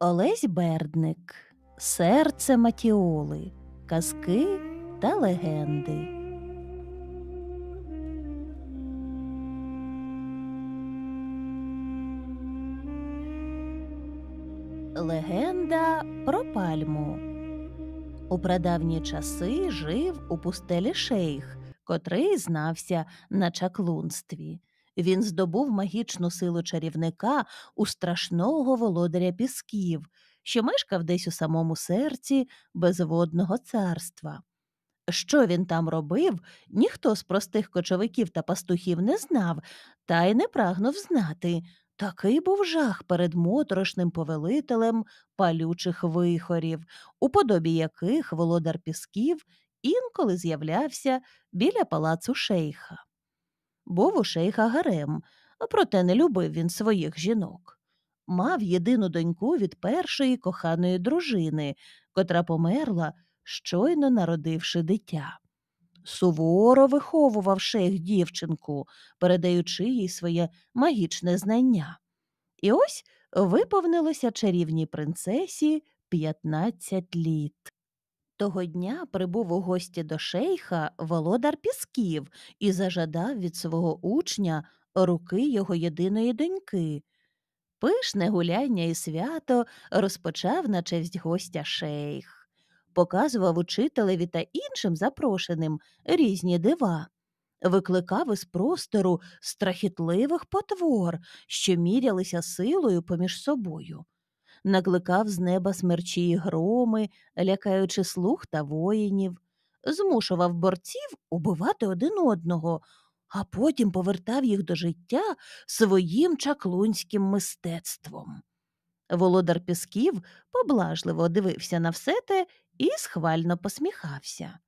Олесь Бердник, Серце Матіоли, Казки та легенди. Легенда про пальму. У прадавні часи жив у пустелі шейх, котрий знався на чаклунстві. Він здобув магічну силу чарівника у страшного володаря пісків, що мешкав десь у самому серці безводного царства. Що він там робив, ніхто з простих кочовиків та пастухів не знав, та й не прагнув знати. Такий був жах перед моторошним повелителем палючих вихорів, у подобі яких володар пісків інколи з'являвся біля палацу шейха. Був у шейха гарем, проте не любив він своїх жінок. Мав єдину доньку від першої коханої дружини, котра померла, щойно народивши дитя. Суворо виховував шейх дівчинку, передаючи їй своє магічне знання. І ось виповнилося чарівній принцесі 15 літ. Того дня прибув у гості до шейха володар Пісків і зажадав від свого учня руки його єдиної доньки. Пишне гуляння і свято розпочав на честь гостя шейх. Показував учителеві та іншим запрошеним різні дива, викликав із простору страхітливих потвор, що мірялися силою поміж собою, накликав з неба смерчі й громи, лякаючи слух та воїнів, змушував борців убивати один одного. А потім повертав їх до життя своїм чаклунським мистецтвом. Володар Пісків поблажливо дивився на все те і схвально посміхався.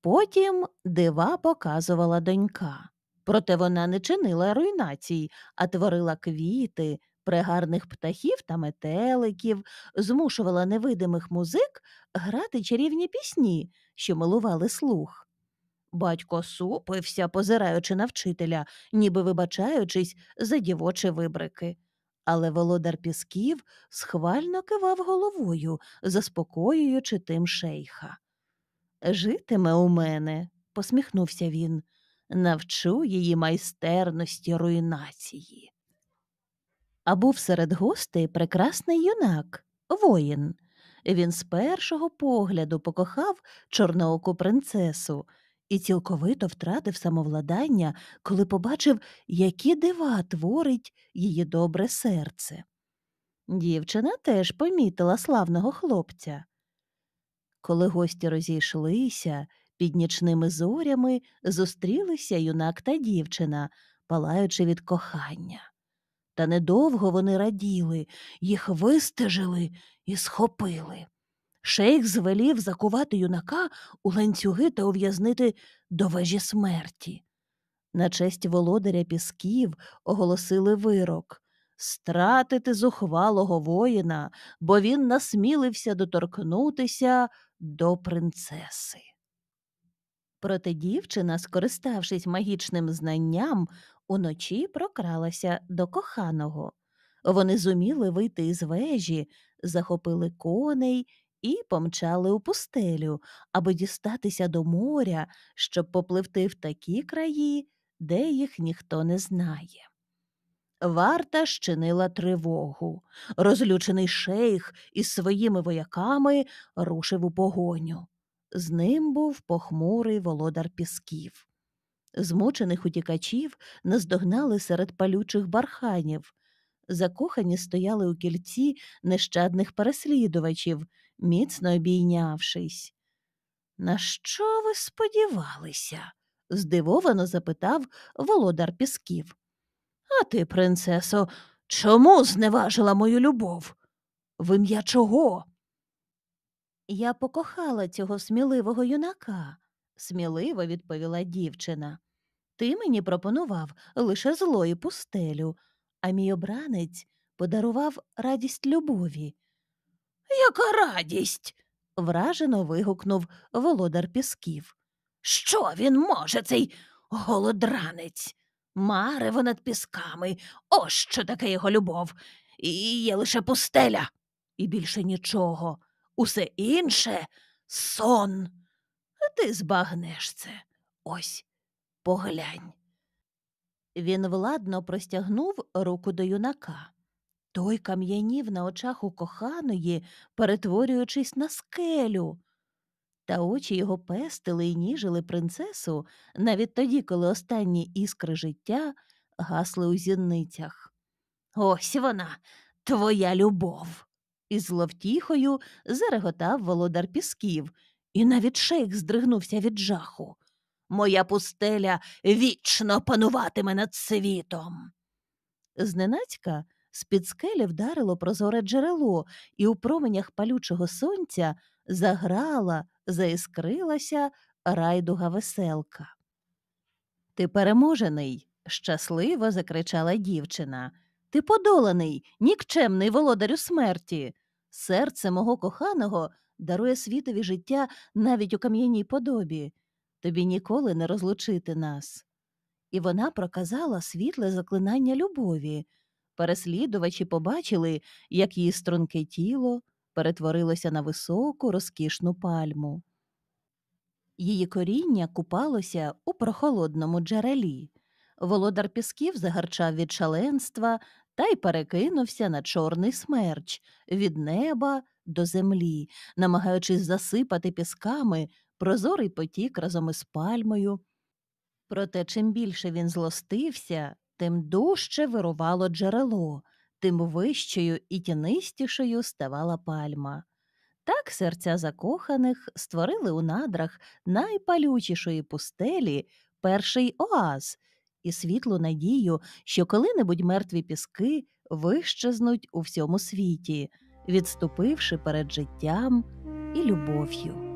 Потім дива показувала донька. Проте вона не чинила руйнацій, а творила квіти, пригарних птахів та метеликів, змушувала невидимих музик грати чарівні пісні, що милували слух. Батько супився, позираючи на вчителя, ніби вибачаючись за дівочі вибрики але володар Пісків схвально кивав головою, заспокоюючи тим шейха. Житиме у мене, посміхнувся він, навчу її майстерності руйнації. А був серед гостей прекрасний юнак, воїн. Він з першого погляду покохав чорнооку принцесу і цілковито втратив самовладання, коли побачив, які дива творить її добре серце. Дівчина теж помітила славного хлопця. Коли гості розійшлися, під нічними зорями зустрілися юнак та дівчина, палаючи від кохання. Та недовго вони раділи, їх вистежили і схопили. Шейх звелів закувати юнака у ланцюги та ув'язнити до вежі смерті. На честь володаря Пісків оголосили вирок стратити зухвалого воїна, бо він насмілився доторкнутися до принцеси. Проте дівчина, скориставшись магічним знанням, уночі прокралася до коханого. Вони зуміли вийти із вежі, захопили коней і помчали у пустелю, аби дістатися до моря, щоб попливти в такі краї, де їх ніхто не знає. Варта щинила тривогу. Розлючений шейх із своїми вояками рушив у погоню. З ним був похмурий володар пісків. Змучених утікачів наздогнали серед палючих барханів. Закохані стояли у кільці нещадних переслідувачів, міцно обійнявшись. На що ви сподівалися? здивовано запитав володар Пісків. А ти, принцесо, чому зневажила мою любов? В ім'я чого? Я покохала цього сміливого юнака, сміливо відповіла дівчина. Ти мені пропонував лише зло і пустелю, а мій обранець подарував радість любові. Яка радість? вражено вигукнув володар Пісків. Що він може, цей голодранець? Марево над пісками, ось що таке його любов. і є лише пустеля, і більше нічого. Усе інше сон. Ти збагнеш це. Ось поглянь. Він владно простягнув руку до юнака. Той кам'янів на очах у коханої, перетворюючись на скелю. Та очі його пестили і ніжили принцесу навіть тоді, коли останні іскри життя гасли у зіницях. Ось вона, твоя любов. Із зловтіхою зареготав володар пісків, і навіть шейх здригнувся від жаху. Моя пустеля вічно пануватиме над світом. Зненацька з-під скелі вдарило прозоре джерело, і у променях палючого сонця заграла, заіскрилася райдуга веселка. Ти переможений, щасливо закричала дівчина. Ти подоланий, нікчемний володарю смерті. Серце мого коханого дарує світові життя навіть у кам'яній подобі. Тобі ніколи не розлучити нас. І вона проказала світле заклинання любові. Переслідувачі побачили, як її струнке тіло перетворилося на високу розкішну пальму. Її коріння купалося у прохолодному джерелі. Володар пісків загарчав від шаленства та й перекинувся на чорний смерч від неба до землі, намагаючись засипати пісками прозорий потік разом із пальмою. Проте чим більше він злостився, тим дужче вирувало джерело, тим вищою і тінистішою ставала пальма. Так серця закоханих створили у надрах найпалючішої пустелі перший оаз і світлу надію, що коли-небудь мертві піски вищезнуть у всьому світі, відступивши перед життям і любов'ю.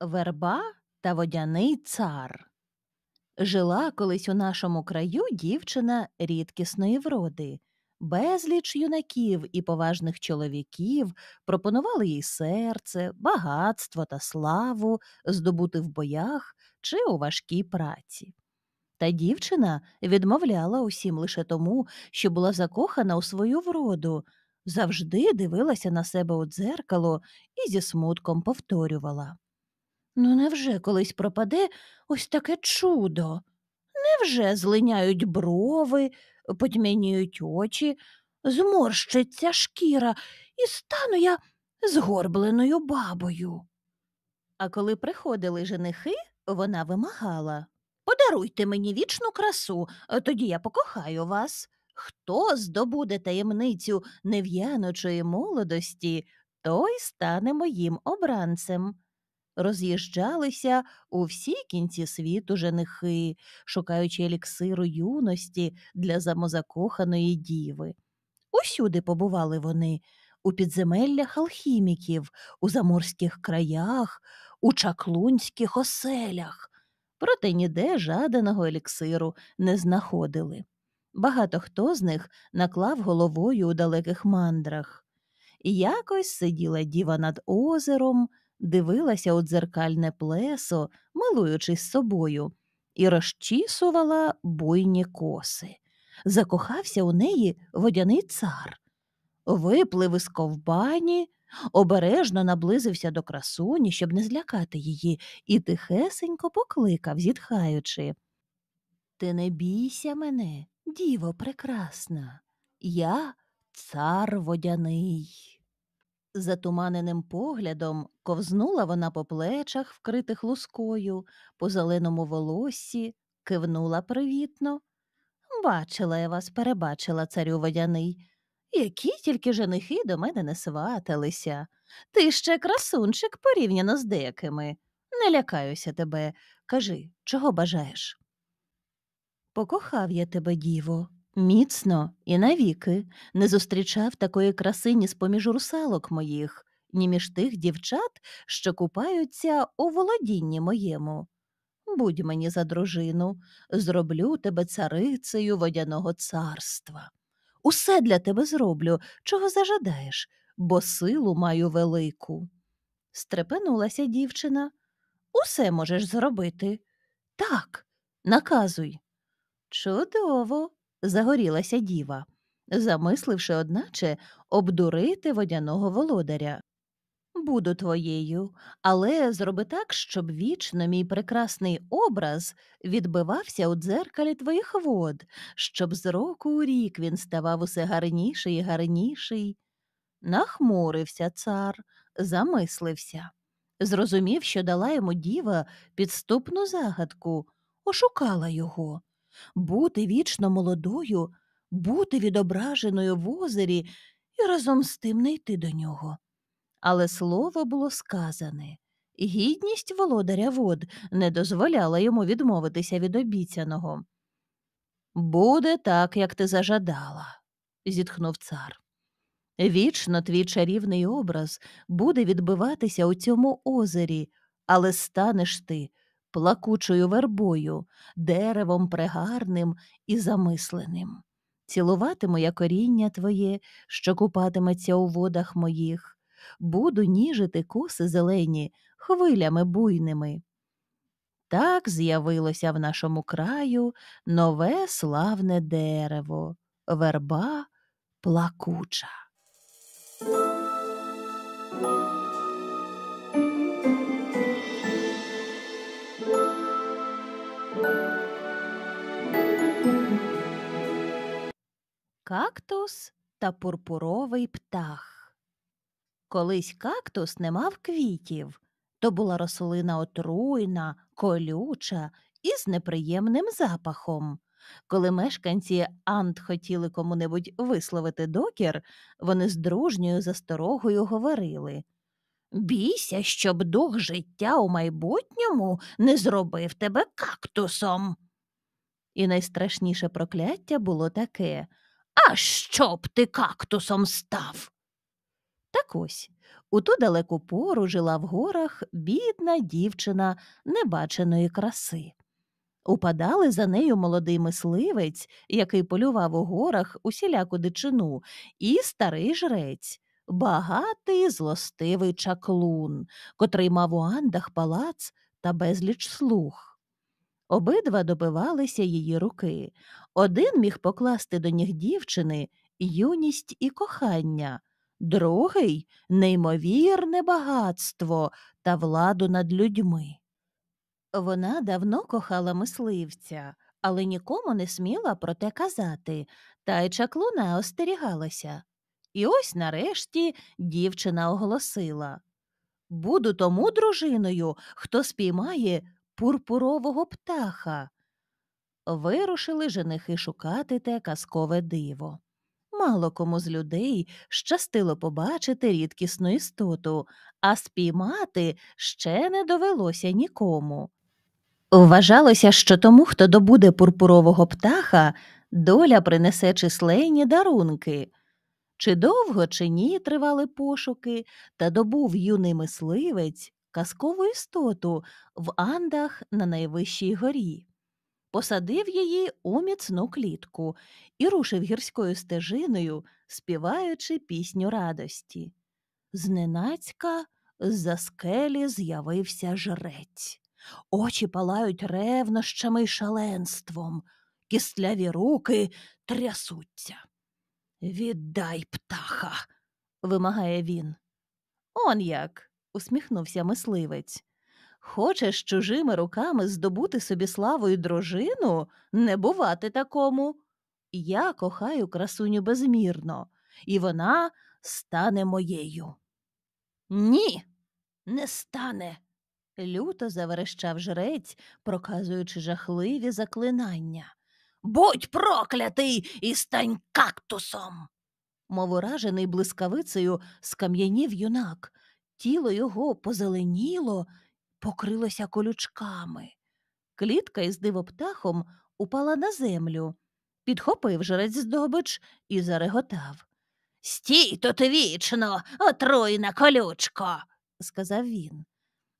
Верба та водяний цар. Жила колись у нашому краю дівчина рідкісної вроди. Безліч юнаків і поважних чоловіків пропонували їй серце, багатство та славу здобути в боях чи у важкій праці. Та дівчина відмовляла усім лише тому, що була закохана у свою вроду, завжди дивилася на себе у дзеркало і зі смутком повторювала Ну, невже колись пропаде ось таке чудо? Невже злиняють брови, потьмяніють очі, зморщиться шкіра, і стану я згорбленою бабою? А коли приходили женихи, вона вимагала Подаруйте мені вічну красу, тоді я покохаю вас. Хто здобуде таємницю нев'яночої молодості, той стане моїм обранцем роз'їжджалися у всі кінці світу женихи, шукаючи еліксиру юності для самозакоханої діви. Усюди побували вони у підземеллях алхіміків, у заморських краях, у чаклунських оселях, проте ніде жаданого еліксиру не знаходили. Багато хто з них наклав головою у далеких мандрах. Якось сиділа діва над озером, дивилася у дзеркальне плесо, милуючись собою, і розчісувала буйні коси. Закохався у неї водяний цар. Виплив із ковбані, обережно наблизився до красуні, щоб не злякати її, і тихесенько покликав, зітхаючи. Ти не бійся мене, діво прекрасна, я цар водяний. Затуманеним поглядом ковзнула вона по плечах, вкритих лускою, по зеленому волоссі, кивнула привітно. Бачила я вас, перебачила царю водяний. Які тільки женихи до мене не сваталися. Ти ще красунчик порівняно з деякими. Не лякаюся тебе. Кажи, чого бажаєш? Покохав я тебе, діво, Міцно і навіки не зустрічав такої красині з поміж русалок моїх, ні між тих дівчат, що купаються у володінні моєму. Будь мені за дружину, зроблю тебе царицею водяного царства. Усе для тебе зроблю, чого зажадаєш, бо силу маю велику. Стрепенулася дівчина. Усе можеш зробити. Так, наказуй. Чудово, загорілася діва, замисливши, одначе, обдурити водяного володаря. Буду твоєю, але зроби так, щоб вічно мій прекрасний образ відбивався у дзеркалі твоїх вод, щоб з року у рік він ставав усе гарніший і гарніший. Нахмурився цар, замислився. Зрозумів, що дала йому діва підступну загадку, ошукала його. Бути вічно молодою, бути відображеною в озері і разом з тим не йти до нього. Але слово було сказане, гідність володаря вод не дозволяла йому відмовитися від обіцяного. Буде так, як ти зажадала, зітхнув цар. Вічно твій чарівний образ буде відбиватися у цьому озері, але станеш ти плакучою вербою, деревом прегарним і замисленим. Цілуватиму я коріння твоє, що купатиметься у водах моїх, буду ніжити коси зелені хвилями буйними. Так з'явилося в нашому краю нове славне дерево, верба плакуча. Кактус та пурпуровий птах. Колись кактус не мав квітів, то була рослина отруйна, колюча і з неприємним запахом. Коли мешканці Ант хотіли кому-небудь висловити докір, вони з дружньою засторогою говорили Бійся, щоб дух життя у майбутньому не зробив тебе кактусом. І найстрашніше прокляття було таке А щоб ти кактусом став? Так ось у ту далеку пору жила в горах бідна дівчина небаченої краси. Упадали за нею молодий мисливець, який полював у горах усіляку дичину, і старий жрець, багатий злостивий чаклун, котрий мав у андах палац та безліч слуг. Обидва добивалися її руки. Один міг покласти до ніг дівчини юність і кохання, другий неймовірне багатство та владу над людьми. Вона давно кохала мисливця, але нікому не сміла про те казати, та й чаклуна остерігалася. І ось нарешті дівчина оголосила Буду тому дружиною, хто спіймає пурпурового птаха. Вирушили женихи шукати те казкове диво. Мало кому з людей щастило побачити рідкісну істоту, а спіймати ще не довелося нікому. Вважалося, що тому, хто добуде пурпурового птаха, доля принесе численні дарунки. Чи довго, чи ні тривали пошуки, та добув юний мисливець казкову істоту в Андах на найвищій горі. Посадив її у міцну клітку і рушив гірською стежиною, співаючи пісню радості. Зненацька з-за скелі з'явився жрець. Очі палають ревнощами й шаленством, кістляві руки трясуться. Віддай птаха, вимагає він. Он як, усміхнувся мисливець. Хочеш чужими руками здобути собі славу і дружину, не бувати такому. Я кохаю красуню безмірно, і вона стане моєю. Ні, не стане, люто заверещав жрець, проказуючи жахливі заклинання. Будь проклятий і стань кактусом. Мов уражений блискавицею скам'янів юнак. Тіло його позеленіло, покрилося колючками. Клітка із дивоптахом упала на землю, підхопив жрець здобич і зареготав. Стій тут вічно, отруйна колючко, сказав він.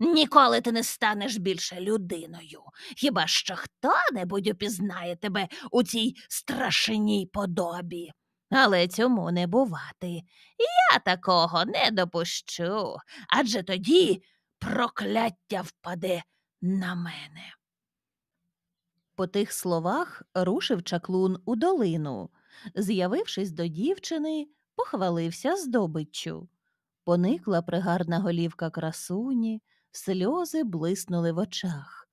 Ніколи ти не станеш більше людиною. Хіба що хто небудь упізнає тебе у цій страшній подобі? Але цьому не бувати. Я такого не допущу, адже тоді прокляття впаде на мене. По тих словах рушив чаклун у долину. З'явившись до дівчини, похвалився здобиччю. Поникла пригарна голівка красуні, сльози блиснули в очах.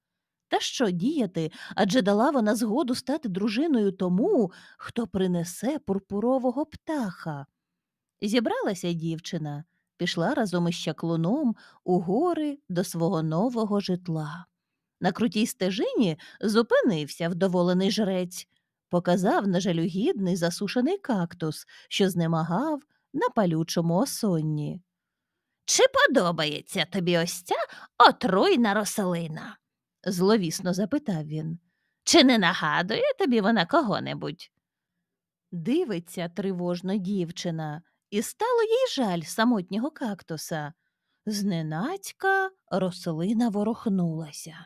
Та що діяти? Адже дала вона згоду стати дружиною тому, хто принесе пурпурового птаха. Зібралася дівчина, пішла разом із чаклуном у гори до свого нового житла. На крутій стежині зупинився вдоволений жрець, показав на жалюгідний засушений кактус, що знемагав на палючому осонні. Чи подобається тобі ось ця отруйна рослина? зловісно запитав він. Чи не нагадує тобі вона кого-небудь? Дивиться тривожно дівчина, і стало їй жаль самотнього кактуса. Зненацька рослина ворохнулася.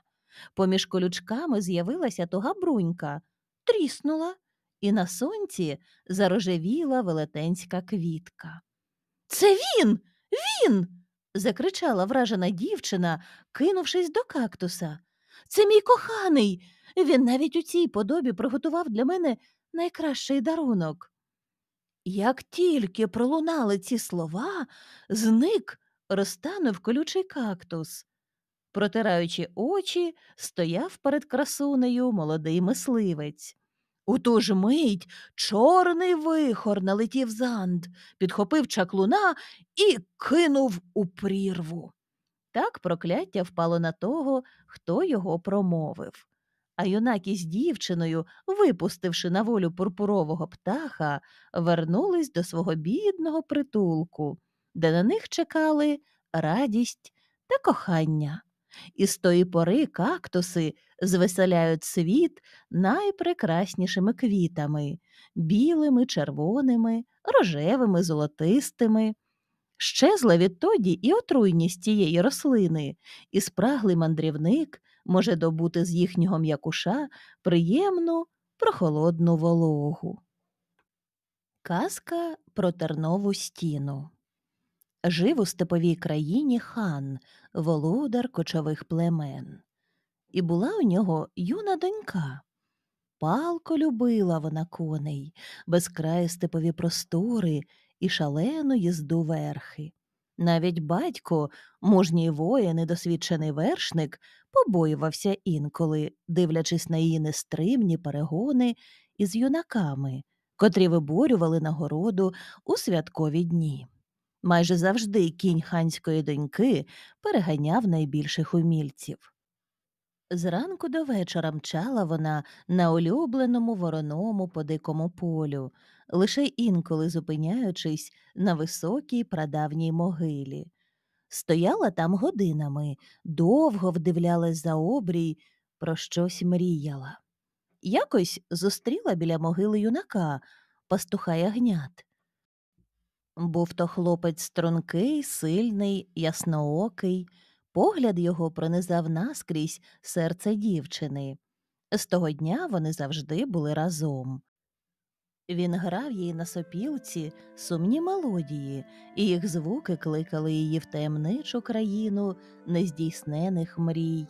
Поміж колючками з'явилася туга брунька, тріснула, і на сонці зарожевіла велетенська квітка. Це він, він. закричала вражена дівчина, кинувшись до кактуса. Це мій коханий. Він навіть у цій подобі приготував для мене найкращий дарунок. Як тільки пролунали ці слова, зник розтанув колючий кактус. Протираючи очі, стояв перед красунею молодий мисливець. У ту ж мить чорний вихор налетів занд, підхопив чаклуна і кинув у прірву. Так прокляття впало на того, хто його промовив. А юнак із дівчиною, випустивши на волю пурпурового птаха, вернулись до свого бідного притулку, де на них чекали радість та кохання. І з тої пори кактуси звеселяють світ найпрекраснішими квітами білими, червоними, рожевими, золотистими. Щезла відтоді і отруйність цієї рослини, і спраглий мандрівник може добути з їхнього м'якуша приємну прохолодну вологу. Казка про тернову стіну Жив у степовій країні хан, володар кочових племен. І була у нього юна донька. Палко любила вона коней, безкраї степові простори і шалену їзду верхи. Навіть батько, мужній воїн і досвідчений вершник, побоювався інколи, дивлячись на її нестримні перегони із юнаками, котрі виборювали нагороду у святкові дні. Майже завжди кінь ханської доньки переганяв найбільших умільців. Зранку до вечора мчала вона на улюбленому вороному по дикому полю, лише інколи зупиняючись на високій прадавній могилі. Стояла там годинами, довго вдивлялась за обрій, про щось мріяла. Якось зустріла біля могили юнака, пастуха ягнят. Був то хлопець стрункий, сильний, ясноокий, погляд його пронизав наскрізь серце дівчини. З того дня вони завжди були разом. Він грав їй на сопілці сумні мелодії, і їх звуки кликали її в таємничу країну нездійснених мрій.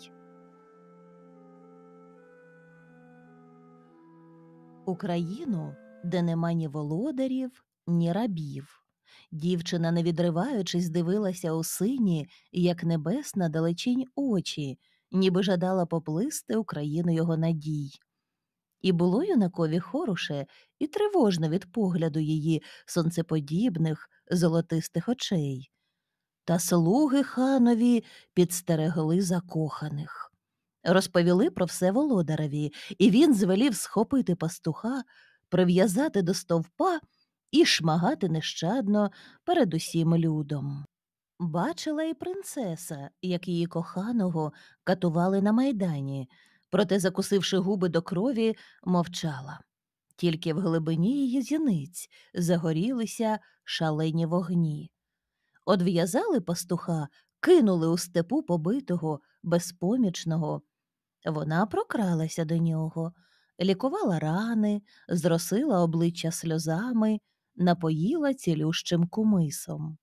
Україну, де нема ні володарів, ні рабів. Дівчина, не відриваючись, дивилася у сині, як небесна далечінь очі, ніби жадала поплисти у країну його надій. І було юнакові хороше і тривожно від погляду її сонцеподібних, золотистих очей. Та слуги ханові підстерегли закоханих. Розповіли про все володареві, і він звелів схопити пастуха, прив'язати до стовпа і шмагати нещадно перед усім людом. Бачила і принцеса, як її коханого катували на майдані, проте, закусивши губи до крові, мовчала. Тільки в глибині її зіниць загорілися шалені вогні. Одв'язали пастуха, кинули у степу побитого, безпомічного. Вона прокралася до нього, лікувала рани, зросила обличчя сльозами, напоїла цілющим кумисом.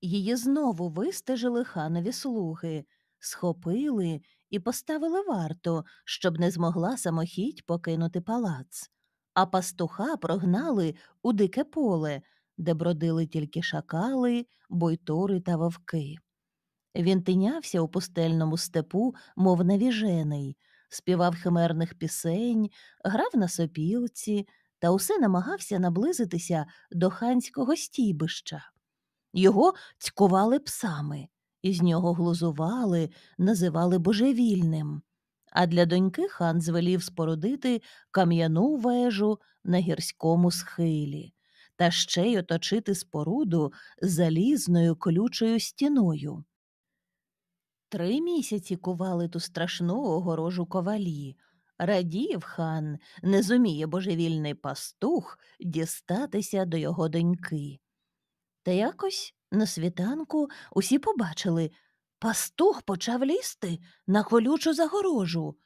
Її знову вистежили ханові слуги, схопили і поставили варту, щоб не змогла самохідь покинути палац, а пастуха прогнали у дике поле, де бродили тільки шакали, бойтури та вовки. Він тинявся у пустельному степу, мов навіжений, співав химерних пісень, грав на сопілці та усе намагався наблизитися до ханського стійбища. Його цькували псами, із нього глузували, називали божевільним. А для доньки хан звелів спорудити кам'яну вежу на гірському схилі та ще й оточити споруду залізною колючою стіною. Три місяці кували ту страшну огорожу ковалі. Радів хан, не зуміє божевільний пастух дістатися до його доньки. Та якось на світанку усі побачили пастух почав лізти на колючу загорожу.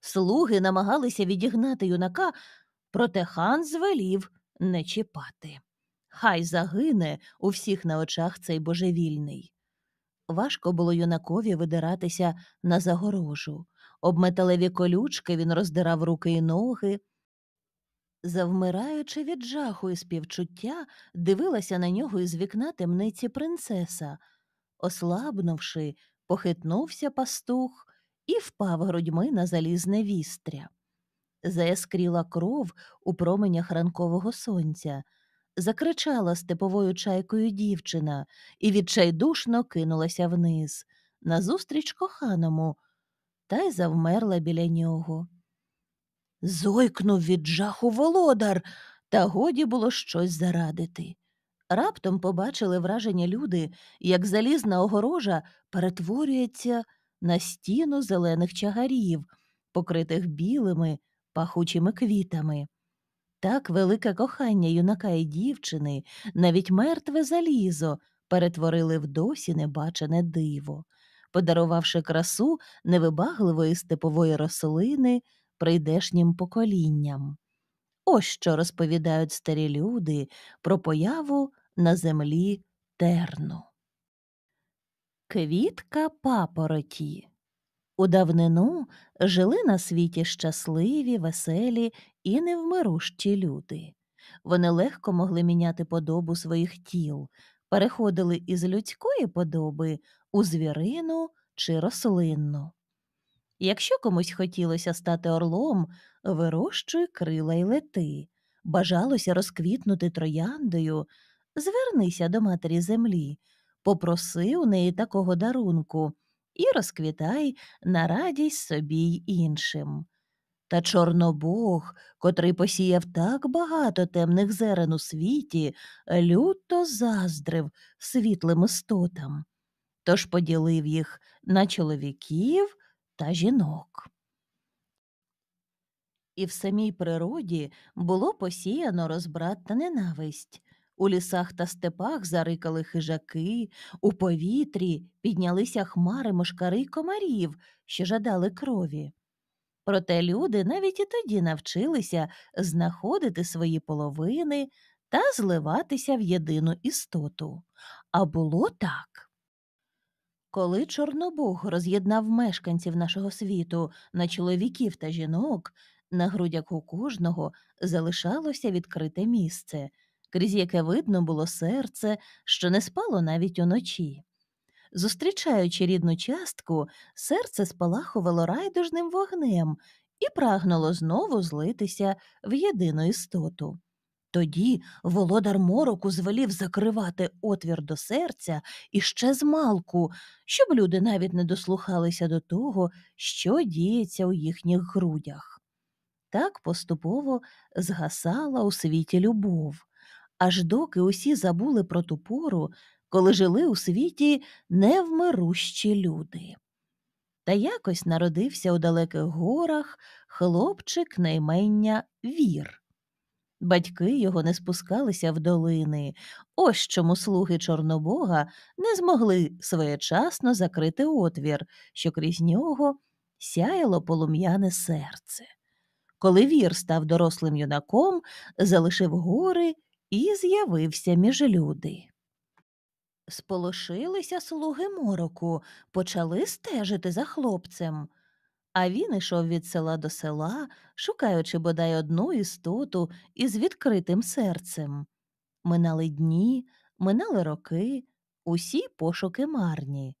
Слуги намагалися відігнати юнака, проте хан звелів не чіпати. Хай загине у всіх на очах цей божевільний. Важко було юнакові видиратися на загорожу. Об металеві колючки він роздирав руки й ноги. Завмираючи від жаху і співчуття, дивилася на нього із вікна темниці принцеса. Ослабнувши, похитнувся пастух і впав грудьми на залізне вістря. Заяскріла кров у променях ранкового сонця закричала степовою чайкою дівчина і відчайдушно кинулася вниз, назустріч коханому, та й завмерла біля нього. Зойкнув від жаху володар, та годі було щось зарадити. Раптом побачили вражені люди, як залізна огорожа перетворюється на стіну зелених чагарів, покритих білими пахучими квітами. Так велике кохання юнака і дівчини, навіть мертве залізо, перетворили в досі небачене диво, подарувавши красу невибагливої степової рослини прийдешнім поколінням. Ось що розповідають старі люди про появу на землі терну. Квітка папороті у давнину жили на світі щасливі, веселі і невмирущі люди. Вони легко могли міняти подобу своїх тіл, переходили із людської подоби у звірину чи рослинну. Якщо комусь хотілося стати орлом, вирощуй крила й лети, бажалося розквітнути трояндою, звернися до матері землі, попроси у неї такого дарунку і розквітай на радість собі й іншим. Та Чорнобог, котрий посіяв так багато темних зерен у світі, люто заздрив світлим істотам, тож поділив їх на чоловіків та жінок. І в самій природі було посіяно розбрат та ненависть. У лісах та степах зарикали хижаки, у повітрі піднялися хмари мошкари й комарів, що жадали крові. Проте люди навіть і тоді навчилися знаходити свої половини та зливатися в єдину істоту. А було так. Коли Чорнобог роз'єднав мешканців нашого світу на чоловіків та жінок, на грудях у кожного залишалося відкрите місце, крізь яке видно було серце, що не спало навіть уночі. Зустрічаючи рідну частку, серце спалахувало райдужним вогнем і прагнуло знову злитися в єдину істоту. Тоді володар мороку звелів закривати отвір до серця і ще змалку, щоб люди навіть не дослухалися до того, що діється у їхніх грудях. Так поступово згасала у світі любов, аж доки усі забули про ту пору, коли жили у світі невмирущі люди. Та якось народився у далеких горах хлопчик на наймення Вір. Батьки його не спускалися в долини, ось чому слуги Чорнобога не змогли своєчасно закрити отвір, що крізь нього сяяло полум'яне серце. Коли вір став дорослим юнаком, залишив гори і з'явився між люди. Сполошилися слуги мороку, почали стежити за хлопцем. А він ішов від села до села, шукаючи бодай одну істоту із відкритим серцем. Минали дні, минали роки, усі пошуки марні.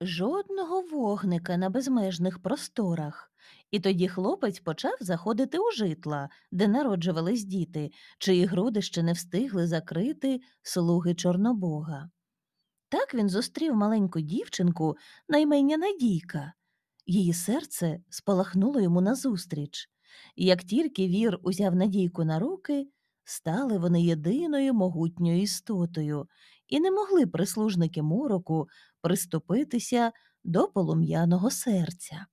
Жодного вогника на безмежних просторах. І тоді хлопець почав заходити у житла, де народжувались діти, чиї груди ще не встигли закрити слуги Чорнобога. Так він зустрів маленьку дівчинку на імення Надійка. Її серце спалахнуло йому назустріч. І Як тільки вір узяв Надійку на руки, стали вони єдиною могутньою істотою, і не могли прислужники мороку приступитися до полум'яного серця.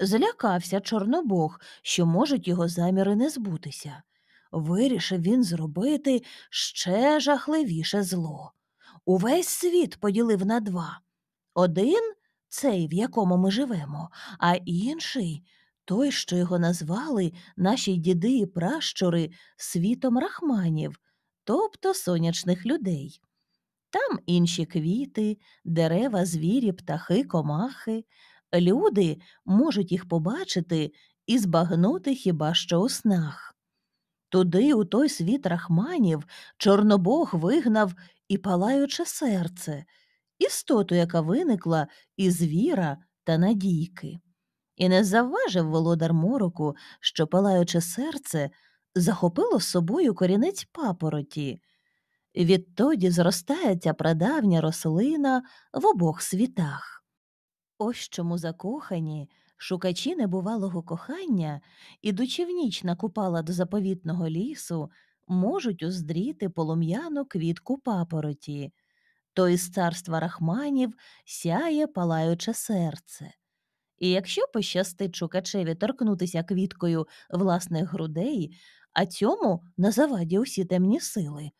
Злякався Чорнобог, що можуть його заміри не збутися. Вирішив він зробити ще жахливіше зло. Увесь світ поділив на два. Один цей, в якому ми живемо, а інший той, що його назвали наші діди і пращури світом рахманів, тобто сонячних людей. Там інші квіти, дерева, звірі, птахи, комахи. Люди можуть їх побачити і збагнути хіба що у снах. Туди, у той світ рахманів, Чорнобог вигнав і палаюче серце, істоту, яка виникла із віра та надійки. І не завважив володар мороку, що палаюче серце захопило собою корінець папороті. Відтоді зростає ця прадавня рослина в обох світах. Ось чому закохані, шукачі небувалого кохання, ідучи в ніч на купала до заповітного лісу, можуть уздріти полум'яну квітку папороті, то із царства рахманів сяє палаюче серце. І якщо пощастить шукачеві торкнутися квіткою власних грудей, а цьому на заваді усі темні сили,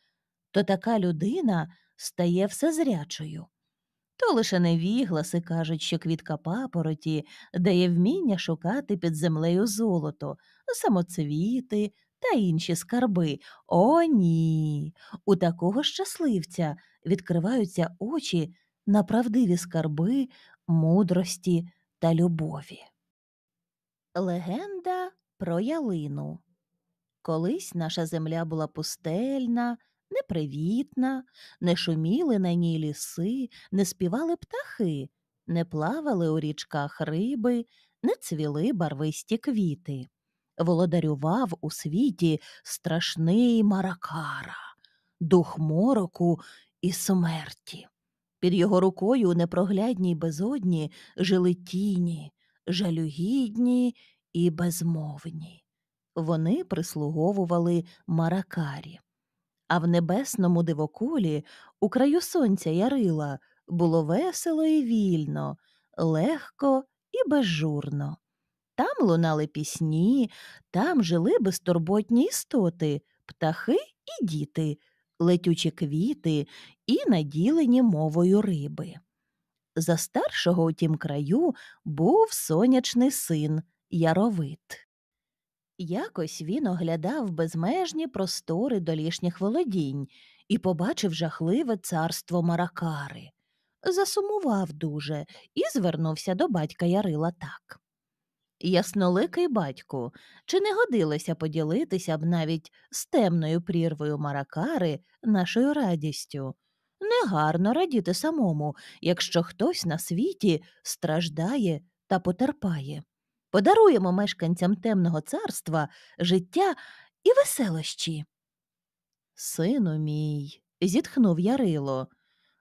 то така людина стає всезрячою. То лише невігласи кажуть, що квітка папороті дає вміння шукати під землею золото, самоцвіти та інші скарби. О, ні. У такого щасливця відкриваються очі на правдиві скарби, мудрості та любові. Легенда про ялину. Колись наша земля була пустельна, непривітна, не шуміли на ній ліси, не співали птахи, не плавали у річках риби, не цвіли барвисті квіти. Володарював у світі страшний маракара, дух мороку і смерті. Під його рукою у непроглядній безодні жили тіні, жалюгідні і безмовні. Вони прислуговували маракарі. А в небесному дивоколі, у краю сонця ярила, було весело і вільно, легко і безжурно. Там лунали пісні, там жили безтурботні істоти, птахи і діти, летючі квіти і наділені мовою риби. За старшого у тім краю був сонячний син Яровит. Якось він оглядав безмежні простори долішніх володінь і побачив жахливе царство Маракари. Засумував дуже і звернувся до батька Ярила так. Ясноликий батьку, чи не годилося поділитися б навіть з темною прірвою Маракари нашою радістю? Негарно радіти самому, якщо хтось на світі страждає та потерпає. Подаруємо мешканцям темного царства життя і веселощі. Сину мій, зітхнув Ярило.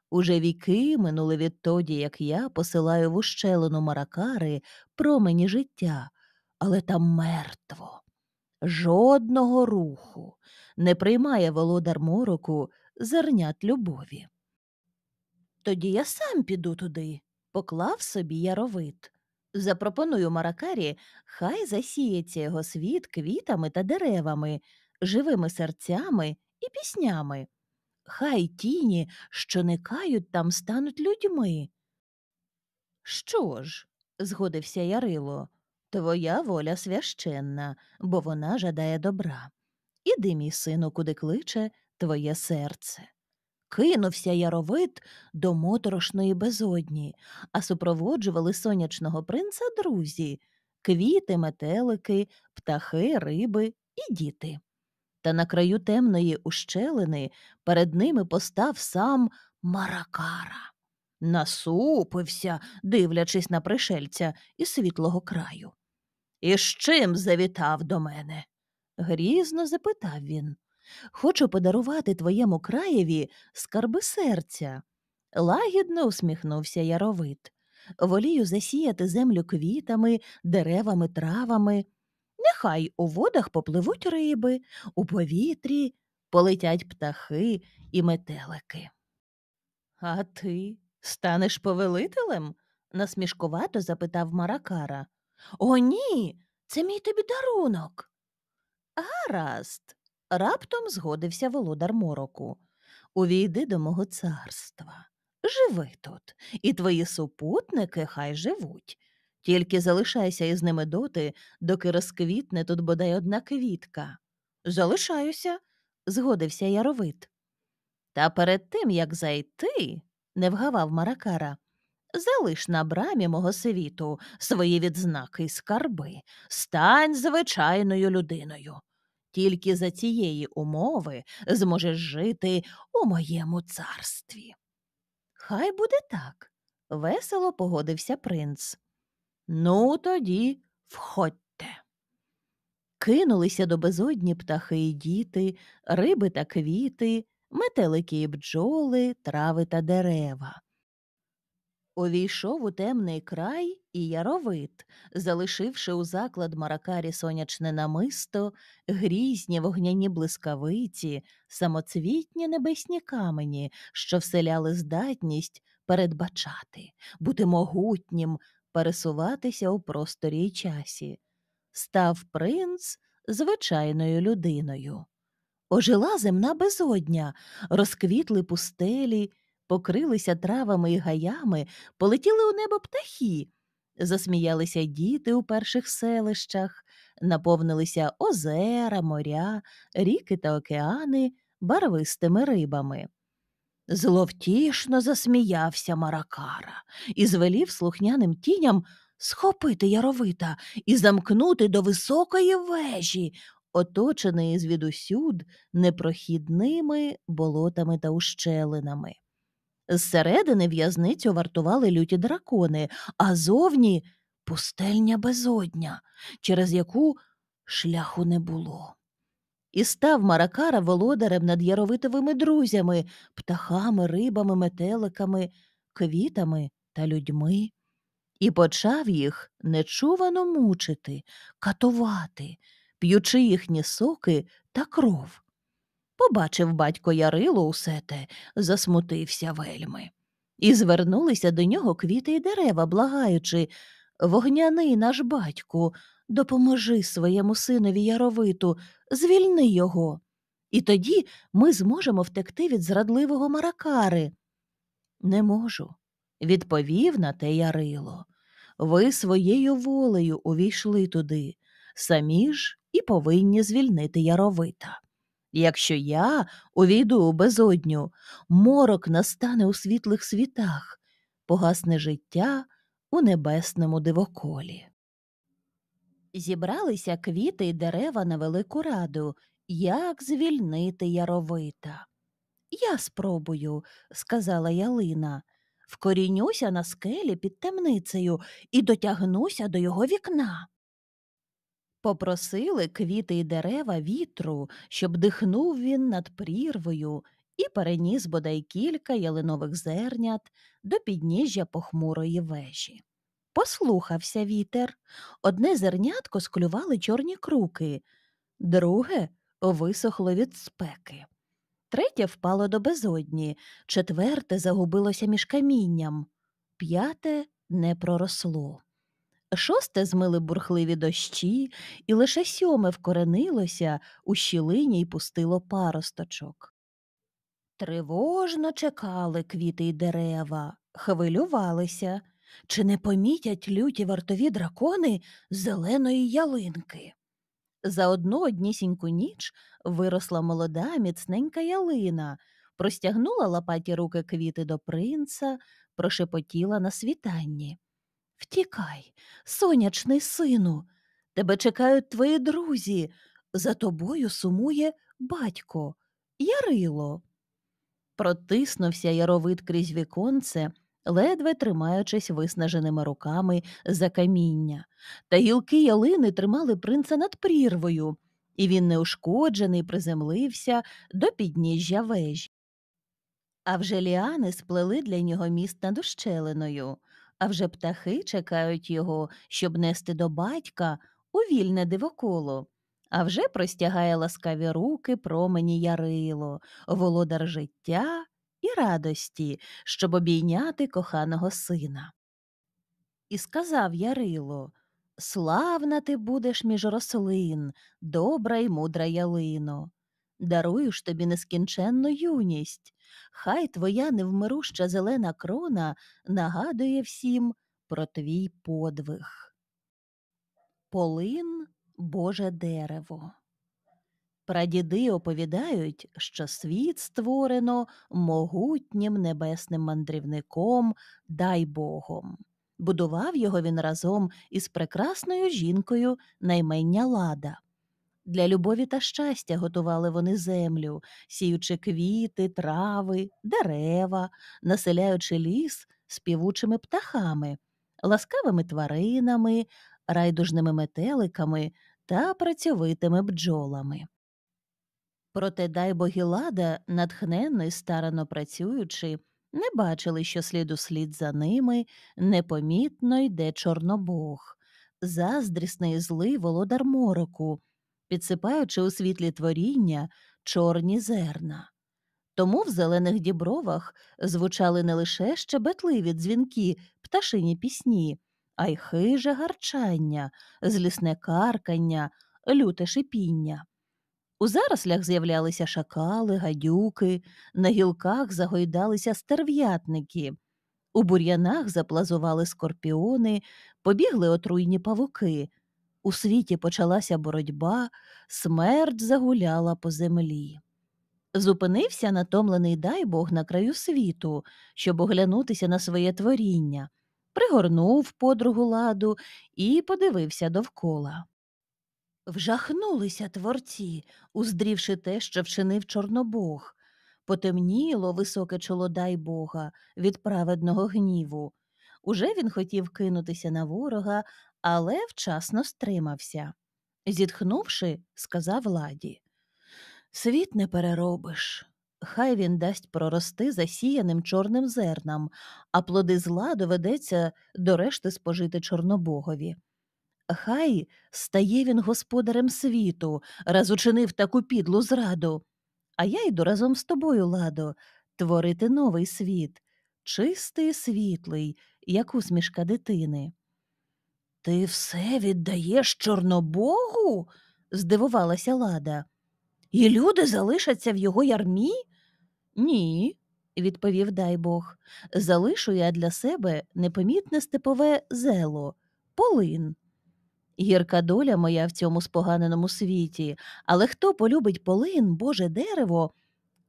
Уже віки минули відтоді, як я посилаю в ущелину Маракари промені життя, але там мертво. Жодного руху не приймає володар мороку зернят любові. Тоді я сам піду туди, поклав собі яровит. Запропоную Маракарі, хай засіється його світ квітами та деревами, живими серцями і піснями. Хай тіні, що никають там, стануть людьми. Що ж, згодився Ярило, твоя воля священна, бо вона жадає добра. Іди, мій сину, куди кличе твоє серце. Кинувся яровид до моторошної безодні, а супроводжували сонячного принца друзі квіти, метелики, птахи, риби і діти. Та на краю темної ущелини перед ними постав сам Маракара. Насупився, дивлячись на пришельця із світлого краю. І з чим завітав до мене? грізно запитав він. Хочу подарувати твоєму краєві скарби серця. Лагідно усміхнувся Яровит. Волію засіяти землю квітами, деревами, травами. Нехай у водах попливуть риби, у повітрі полетять птахи і метелики. А ти станеш повелителем? насмішкувато запитав Маракара. О, ні, це мій тобі дарунок. Гаразд, раптом згодився володар мороку. Увійди до мого царства. Живи тут, і твої супутники хай живуть. Тільки залишайся із ними доти, доки розквітне тут бодай одна квітка. Залишаюся, згодився Яровит. Та перед тим, як зайти, не вгавав Маракара, залиш на брамі мого світу свої відзнаки й скарби, стань звичайною людиною. Тільки за цієї умови зможеш жити у моєму царстві. Хай буде так, весело погодився принц. Ну, тоді входьте. Кинулися до безодні птахи і діти, риби та квіти, метелики і бджоли, трави та дерева. Увійшов у темний край і яровит, залишивши у заклад маракарі сонячне намисто, грізні вогняні блискавиці, самоцвітні небесні камені, що вселяли здатність передбачати, бути могутнім, пересуватися у просторі й часі. Став принц звичайною людиною. Ожила земна безодня, розквітли пустелі, покрилися травами й гаями, полетіли у небо птахи, засміялися діти у перших селищах, наповнилися озера, моря, ріки та океани барвистими рибами. Зловтішно засміявся Маракара і звелів слухняним тіням схопити яровита і замкнути до високої вежі, оточеної звідусюд непрохідними болотами та ущелинами. Зсередини в'язницю вартували люті дракони, а зовні пустельня безодня, через яку шляху не було. І став Маракара володарем над яровитовими друзями, птахами, рибами, метеликами, квітами та людьми, і почав їх нечувано мучити, катувати, п'ючи їхні соки та кров. Побачив батько Ярило усе те, засмутився вельми. І звернулися до нього квіти й дерева, благаючи Вогняний наш батьку, допоможи своєму синові Яровиту, звільни його. І тоді ми зможемо втекти від зрадливого маракари. Не можу, відповів на те Ярило. Ви своєю волею увійшли туди, самі ж і повинні звільнити Яровита. Якщо я увійду у безодню, морок настане у світлих світах, погасне життя у небесному дивоколі. Зібралися квіти й дерева на велику раду, як звільнити яровита. Я спробую, сказала ялина, вкорінюся на скелі під темницею і дотягнуся до його вікна. Попросили квіти й дерева вітру, щоб дихнув він над прірвою і переніс бодай кілька ялинових зернят до підніжжя похмурої вежі. Послухався вітер. Одне зернятко склювали чорні круки, друге висохло від спеки. Третє впало до безодні, четверте загубилося між камінням, п'яте не проросло. Шосте змили бурхливі дощі, і лише сьоме вкоренилося у щілині й пустило паросточок. Тривожно чекали квіти й дерева, хвилювалися, чи не помітять люті вартові дракони зеленої ялинки. За одну однісіньку ніч виросла молода міцненька ялина, простягнула лопаті руки квіти до принца, прошепотіла на світанні. Втікай, сонячний сину, тебе чекають твої друзі. За тобою сумує батько, Ярило. Протиснувся яровид крізь віконце, ледве тримаючись виснаженими руками за каміння. Та гілки ялини тримали принца над прірвою, і він неушкоджений приземлився до підніжжя вежі. А вже ліани сплели для нього міст над ущелиною, а вже птахи чекають його, щоб нести до батька у вільне дивоколо. А вже простягає ласкаві руки промені Ярило, володар життя і радості, щоб обійняти коханого сина. І сказав Ярило Славна ти будеш між рослин, добра й мудра ялино. Дарую ж тобі нескінченну юність. Хай твоя невмируща зелена крона нагадує всім про твій подвиг. Полин Боже дерево. Прадіди оповідають, що світ створено могутнім небесним мандрівником, дай Богом. Будував його він разом із прекрасною жінкою наймення лада. Для любові та щастя готували вони землю, сіючи квіти, трави, дерева, населяючи ліс співучими птахами, ласкавими тваринами, райдужними метеликами та працьовитими бджолами. Проте дай богілада, натхненно й старано працюючи, не бачили, що слід у слід за ними непомітно йде Чорнобог, заздрісний і злий володар мороку, підсипаючи у світлі творіння чорні зерна. Тому в зелених дібровах звучали не лише щебетливі дзвінки, пташині пісні, а й хиже гарчання, злісне каркання, люте шипіння. У зарослях з'являлися шакали, гадюки, на гілках загойдалися стерв'ятники, у бур'янах заплазували скорпіони, побігли отруйні павуки. У світі почалася боротьба, смерть загуляла по землі. Зупинився натомлений дай Бог на краю світу, щоб оглянутися на своє творіння, пригорнув подругу ладу і подивився довкола. Вжахнулися творці, уздрівши те, що вчинив Чорнобог. Потемніло високе чоло дай Бога від праведного гніву. Уже він хотів кинутися на ворога, але вчасно стримався. Зітхнувши, сказав ладі Світ не переробиш. Хай він дасть прорости засіяним чорним зернам, а плоди зла доведеться до решти спожити Чорнобогові. Хай стає він господарем світу, раз учинив таку підлу зраду. А я йду разом з тобою, ладо, творити новий світ, чистий світлий, як усмішка дитини. Ти все віддаєш Чорнобогу? здивувалася лада. І люди залишаться в його ярмі? Ні, відповів дай Бог. Залишу я для себе непомітне степове зело, полин. Гірка доля моя в цьому споганеному світі, але хто полюбить полин, Боже дерево,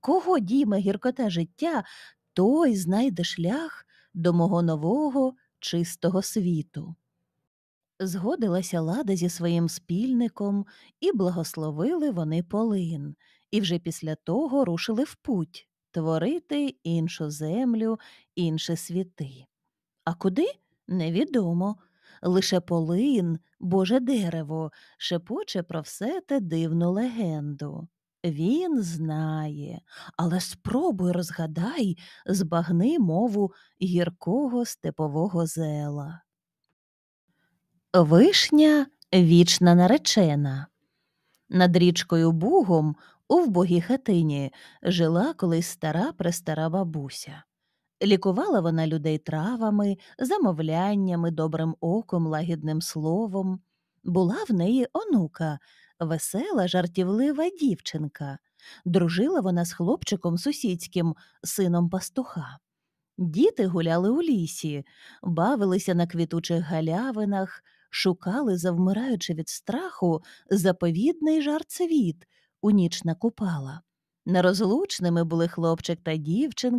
кого діме гіркота життя, той знайде шлях до мого нового чистого світу. Згодилася лада зі своїм спільником, і благословили вони полин, і вже після того рушили в путь творити іншу землю, інші світи. А куди невідомо. Лише полин, боже дерево, шепоче про все те дивну легенду. Він знає, але спробуй розгадай, збагни мову гіркого степового зела. Вишня вічна наречена. Над річкою Бугом у вбогій хатині жила колись стара престара бабуся. Лікувала вона людей травами, замовляннями, добрим оком, лагідним словом. Була в неї онука, весела, жартівлива дівчинка. Дружила вона з хлопчиком сусідським, сином пастуха. Діти гуляли у лісі, бавилися на квітучих галявинах, шукали, завмираючи від страху, заповідний жарцвіт у ніч на купала. Нерозлучними були хлопчик та дівчинка.